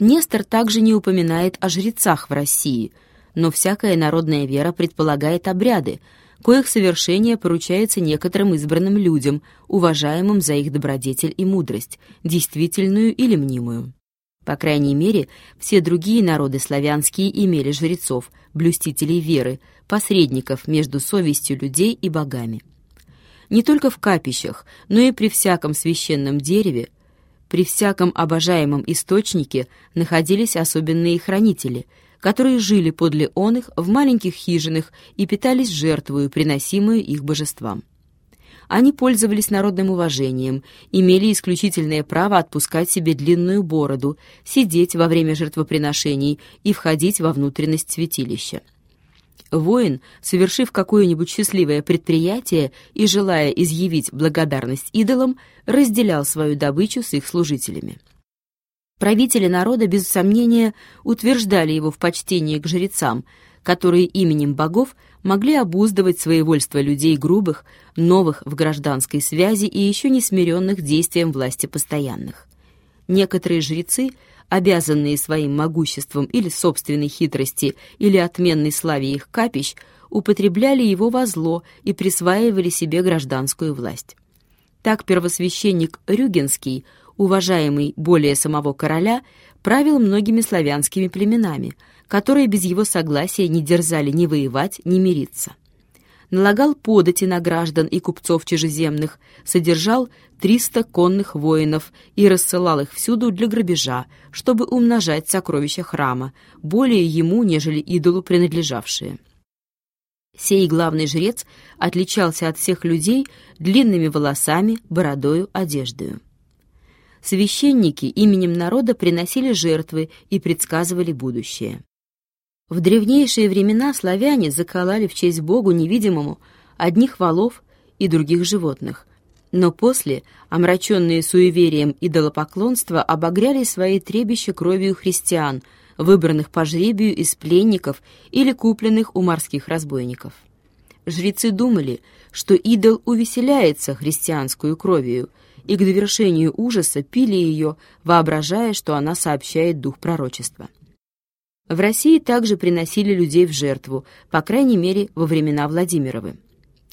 Нестор также не упоминает о жрецах в России, но всякая народная вера предполагает обряды, коих совершение поручается некоторым избранным людям, уважаемым за их добродетель и мудрость, действительную или мнимую. По крайней мере, все другие народы славянские имели жрецов, блюстителей веры, посредников между совестью людей и богами. Не только в капищах, но и при всяком священном дереве, при всяком обожаемом источнике находились особенные хранители, которые жили подле он в маленьких хижинах и питались жертвою, приносимую их божествам. Они пользовались народным уважением, имели исключительное право отпускать себе длинную бороду, сидеть во время жертвоприношений и входить во внутренность святилища. Воин, совершив какое-нибудь счастливое предприятие и желая изъявить благодарность идолам, разделял свою добычу с их служителями. Правители народа, без сомнения, утверждали его в почтении к жрецам, которые именем богов могли обуздывать своевольство людей грубых, новых в гражданской связи и еще не смиренных действием власти постоянных. Некоторые жрецы, обязанные своим могуществом или собственной хитрости или отменной славе их капищ, употребляли его во зло и присваивали себе гражданскую власть. Так первосвященник Рюгенский, уважаемый более самого короля, правил многими славянскими племенами, которые без его согласия не дерзали ни воевать, ни мириться. Налагал подати на граждан и купцов чужеземных, содержал 300 конных воинов и рассылал их всюду для грабежа, чтобы умножать сокровища храма, более ему, нежели идолу принадлежавшие. Сей главный жрец отличался от всех людей длинными волосами, бородою, одеждою. Священники именем народа приносили жертвы и предсказывали будущее. В древнейшие времена славяне заколали в честь Богу невидимому одних волов и других животных, но после, омраченные суеверием идолопоклонства, обогряли свои требища кровью христиан – выбранных по жребию из пленников или купленных у морских разбойников. Жрецы думали, что идол увеселяется христианскую кровью, и к довершению ужаса пили ее, воображая, что она сообщает дух пророчества. В России также приносили людей в жертву, по крайней мере, во времена Владимировы.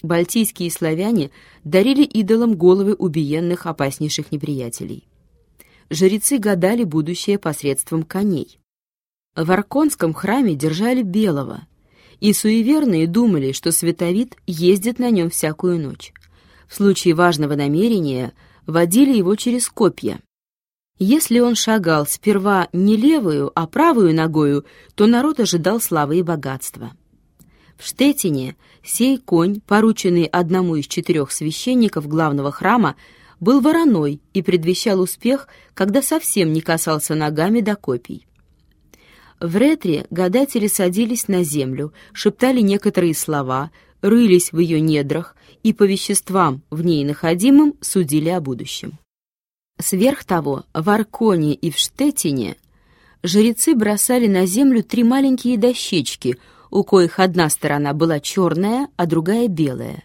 Балтийские славяне дарили идолам головы убиенных опаснейших неприятелей. Жрецы гадали будущее посредством коней. В Арконском храме держали белого, и суеверные думали, что световид ездит на нем всякую ночь. В случае важного намерения водили его через копья. Если он шагал сперва не левую, а правую ногою, то народ ожидал славы и богатства. В Штетине сей конь, порученный одному из четырех священников главного храма, был вороной и предвещал успех, когда совсем не касался ногами до копий. В ретре гадатели садились на землю, шептали некоторые слова, рылись в ее недрах и по веществам, в ней находимым, судили о будущем. Сверх того, в Арконе и в Штетине жрецы бросали на землю три маленькие дощечки, у коих одна сторона была черная, а другая белая.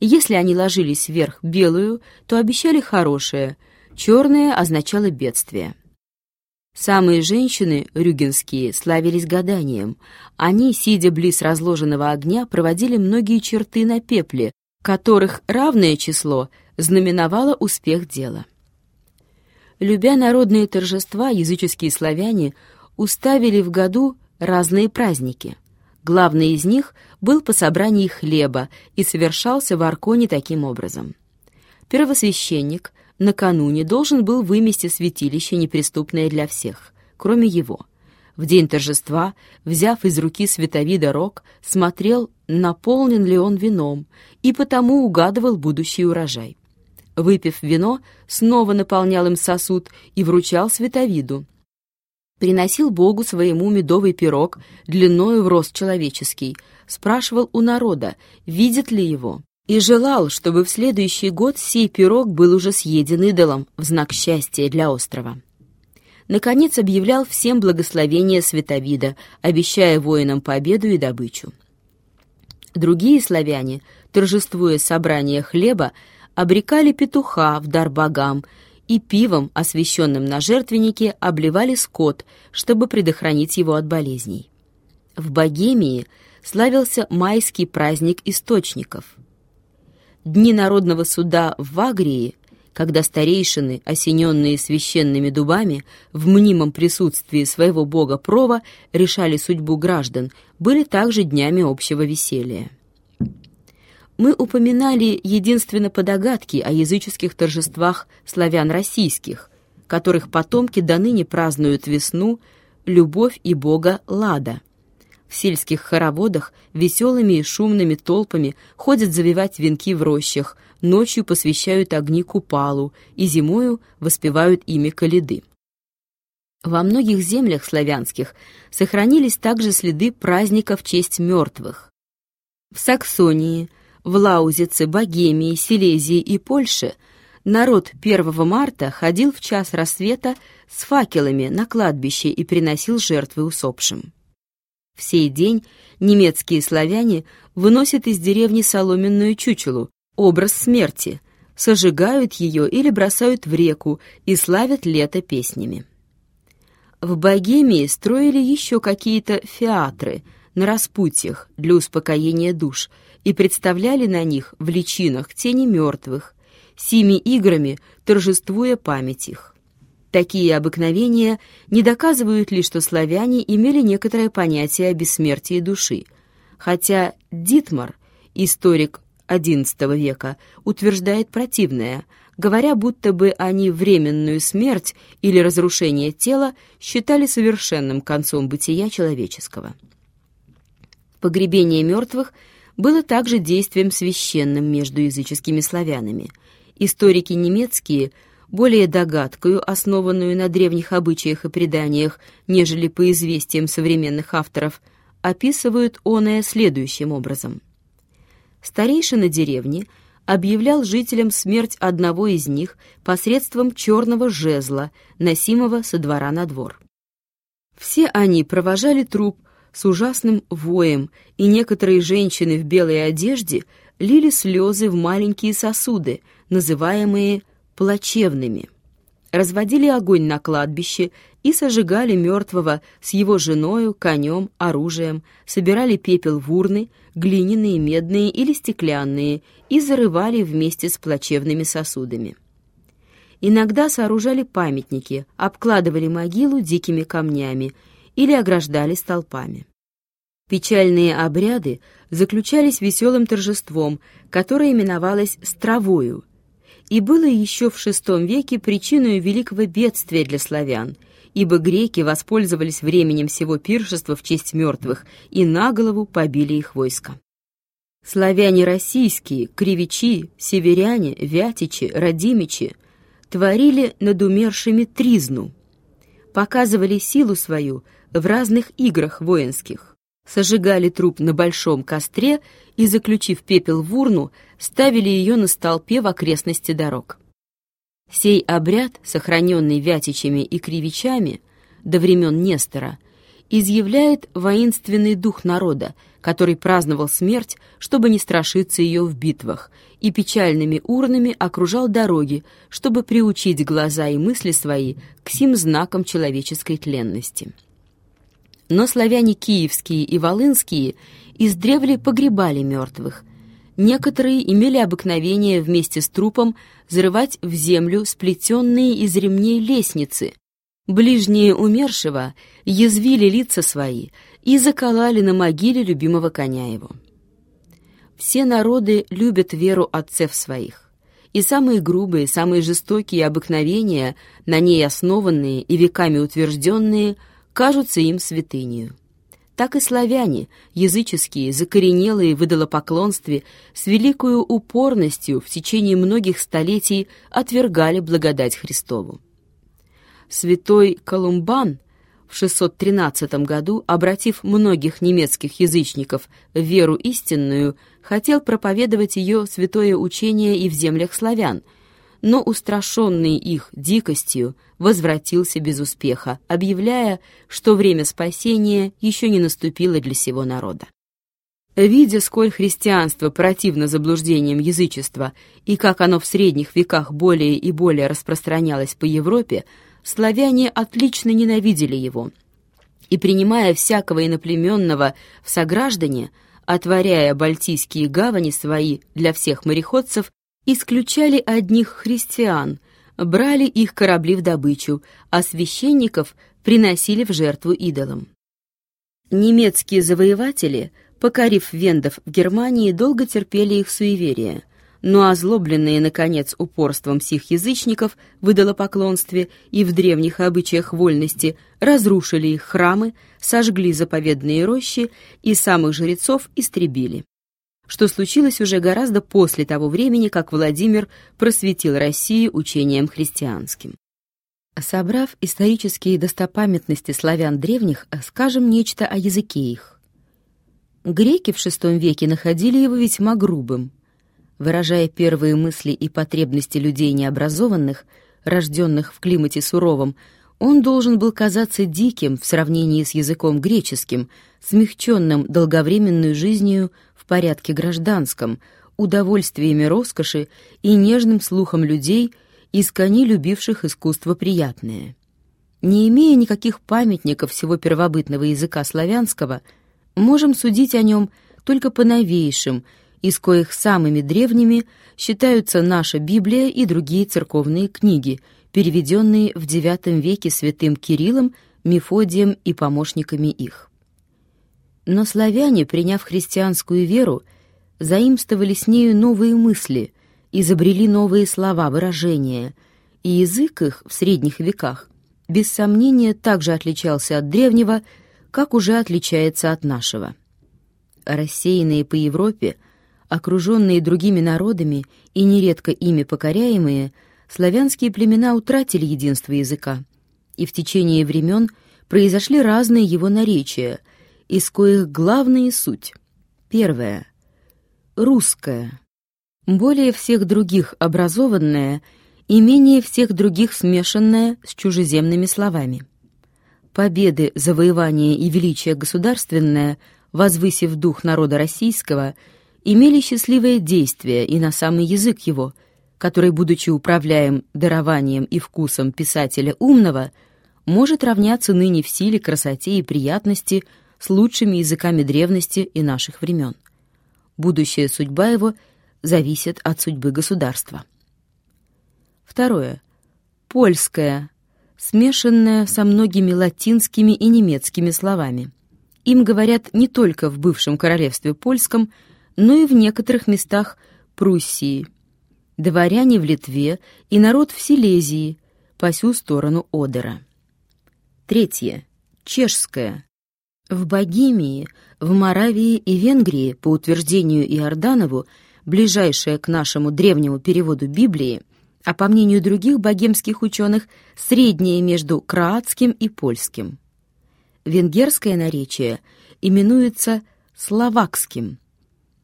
Если они ложились вверх белую, то обещали хорошее, черное означало бедствие. Самые женщины, рюгенские, славились гаданием. Они, сидя близ разложенного огня, проводили многие черты на пепле, которых равное число знаменовало успех дела. Любя народные торжества, языческие славяне уставили в году разные праздники. Главный из них был по собрании хлеба и совершался в Арконе таким образом. Первосвященник накануне должен был вымести святилище, неприступное для всех, кроме его. В день торжества, взяв из руки световида рог, смотрел, наполнен ли он вином, и потому угадывал будущий урожай. Выпив вино, снова наполнял им сосуд и вручал световиду. Приносил Богу своему медовый пирог, длиною в рост человеческий, спрашивал у народа, видит ли его и желал, чтобы в следующий год сей пирог был уже съеден идолом в знак счастья для острова. Наконец объявлял всем благословение Световида, обещая воинам победу и добычу. Другие славяне, торжествуя собрание хлеба, обрекали петуха в дар богам и пивом, освященным на жертвеннике, обливали скот, чтобы предохранить его от болезней. В Богемии славился майский праздник источников. Дни народного суда в Вагрии, когда старейшины, осененные священными дубами, в мнимом присутствии своего бога Прова решали судьбу граждан, были также днями общего веселья. Мы упоминали единственно по догадке о языческих торжествах славян российских, которых потомки до ныне празднуют весну, любовь и бога Лада. В сельских хороводах веселыми и шумными толпами ходят завивать венки в рощах, ночью посвящают огни купалу и зимою воспевают имя Калиды. Во многих землях славянских сохранились также следы праздника в честь мертвых. В Саксонии – в Лаузице, Богемии, Силезии и Польше народ 1 марта ходил в час рассвета с факелами на кладбище и приносил жертвы усопшим. В сей день немецкие славяне выносят из деревни соломенную чучелу, образ смерти, сожигают ее или бросают в реку и славят лето песнями. В Богемии строили еще какие-то феатры на распутьях для успокоения душ – и представляли на них в личинах тени мертвых, сими играми торжествуя память их. Такие обыкновения не доказывают ли, что славяне имели некоторое понятие о бессмертии души, хотя Дитмар, историк XI века, утверждает противное, говоря, будто бы они временную смерть или разрушение тела считали совершенным концом бытия человеческого. Погребение мертвых – было также действием священным между языческими славянами. Историки немецкие, более догадкою, основанную на древних обычаях и преданиях, нежели по известиям современных авторов, описывают оное следующим образом. Старейшина деревни объявлял жителям смерть одного из них посредством черного жезла, носимого со двора на двор. Все они провожали труп с ужасным воем, и некоторые женщины в белой одежде лили слезы в маленькие сосуды, называемые плачевными. Разводили огонь на кладбище и сожигали мертвого с его женою, конем, оружием, собирали пепел в урны, глиняные, медные или стеклянные, и зарывали вместе с плачевными сосудами. Иногда сооружали памятники, обкладывали могилу дикими камнями или ограждали столпами. Печальные обряды заключались веселым торжеством, которое именовалось «стравою», и было еще в VI веке причиной великого бедствия для славян, ибо греки воспользовались временем всего пиршества в честь мертвых и на голову побили их войско. Славяне российские, кривичи, северяне, вятичи, радимичи творили над умершими тризну, показывали силу свою в разных играх воинских. Сожигали труп на большом костре и, заключив пепел в урну, ставили ее на столпе в окрестности дорог. Сей обряд, сохраненный вятичами и кривичами до времен Нестора, изъявляет воинственный дух народа, который праздновал смерть, чтобы не страшиться ее в битвах, и печальными урнами окружал дороги, чтобы приучить глаза и мысли свои к сим знакам человеческой тленности но славяне киевские и волынские издревле погребали мертвых. Некоторые имели обыкновение вместе с трупом зарывать в землю сплетенные из ремней лестницы. Ближние умершего язвили лица свои и заколали на могиле любимого коня его. Все народы любят веру отцев своих, и самые грубые, самые жестокие обыкновения, на ней основанные и веками утвержденные – кажутся им святынею. Так и славяне, языческие, закоренелые в идолопоклонстве, с великою упорностью в течение многих столетий отвергали благодать Христову. Святой Колумбан в 613 году, обратив многих немецких язычников в веру истинную, хотел проповедовать ее святое учение и в землях славян – но устрашенный их дикостью возвратился без успеха, объявляя, что время спасения еще не наступило для всего народа. Видя, сколь христианство противно заблуждениям язычества и как оно в средних веках более и более распространялось по Европе, славяне отлично ненавидели его и, принимая всякого иноплеменного в сограждане, отворяя бальтийские гавани свои для всех мореходцев, исключали одних христиан, брали их корабли в добычу, а священников приносили в жертву идолам. Немецкие завоеватели, покорив вендов в Германии, долго терпели их суеверия, но озлобленные, наконец, упорством сих язычников в идолопоклонстве и в древних обычаях вольности, разрушили их храмы, сожгли заповедные рощи и самых жрецов истребили что случилось уже гораздо после того времени, как Владимир просветил Россию учением христианским. Собрав исторические достопамятности славян древних, скажем нечто о языке их. Греки в VI веке находили его весьма грубым. Выражая первые мысли и потребности людей необразованных, рожденных в климате суровом, он должен был казаться диким в сравнении с языком греческим, смягченным долговременной жизнью порядке гражданском, удовольствиями роскоши и нежным слухом людей, искони любивших искусство приятное. Не имея никаких памятников всего первобытного языка славянского, можем судить о нем только по новейшим, из коих самыми древними считаются наша Библия и другие церковные книги, переведенные в IX веке святым Кириллом, Мефодием и помощниками их. Но славяне, приняв христианскую веру, заимствовали с нею новые мысли, изобрели новые слова, выражения, и язык их в средних веках без сомнения также отличался от древнего, как уже отличается от нашего. Рассеянные по Европе, окруженные другими народами и нередко ими покоряемые, славянские племена утратили единство языка, и в течение времен произошли разные его наречия — из коих главная суть. Первое. Русская. Более всех других образованная и менее всех других смешанная с чужеземными словами. Победы, завоевания и величие государственное, возвысив дух народа российского, имели счастливое действие и на самый язык его, который, будучи управляем дарованием и вкусом писателя умного, может равняться ныне в силе, красоте и приятности – с лучшими языками древности и наших времен. Будущая судьба его зависит от судьбы государства. Второе. Польская, смешанная со многими латинскими и немецкими словами. Им говорят не только в бывшем королевстве польском, но и в некоторых местах Пруссии. Дворяне в Литве и народ в Силезии, по сю сторону Одера. Третье. Чешская, в Богемии, в Моравии и Венгрии, по утверждению Иорданову, ближайшая к нашему древнему переводу Библии, а по мнению других богемских ученых, среднее между кроатским и польским. Венгерское наречие именуется словакским,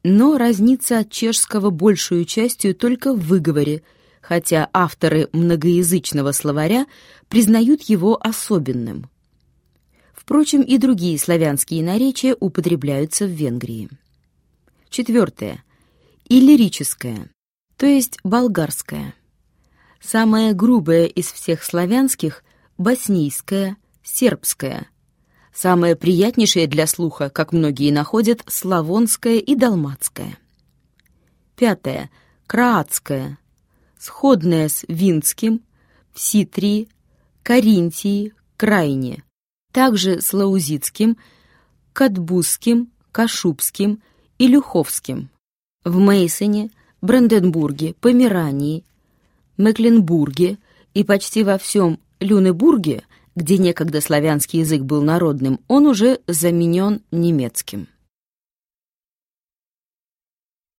но разнится от чешского большую частью только в выговоре, хотя авторы многоязычного словаря признают его особенным. Впрочем, и другие славянские наречия употребляются в Венгрии. Четвертое. Иллирическое, то есть болгарское. Самое грубое из всех славянских — боснийское, сербское. Самое приятнейшее для слуха, как многие находят, славонское и далматское. Пятое. Краатское, сходное с винским, в Ситрии, Каринтии, Крайне, также с Лаузитским, Катбузским, Кашубским и Люховским. В Мейсоне, Бранденбурге, Померании, Мекленбурге и почти во всем Люнебурге, где некогда славянский язык был народным, он уже заменен немецким.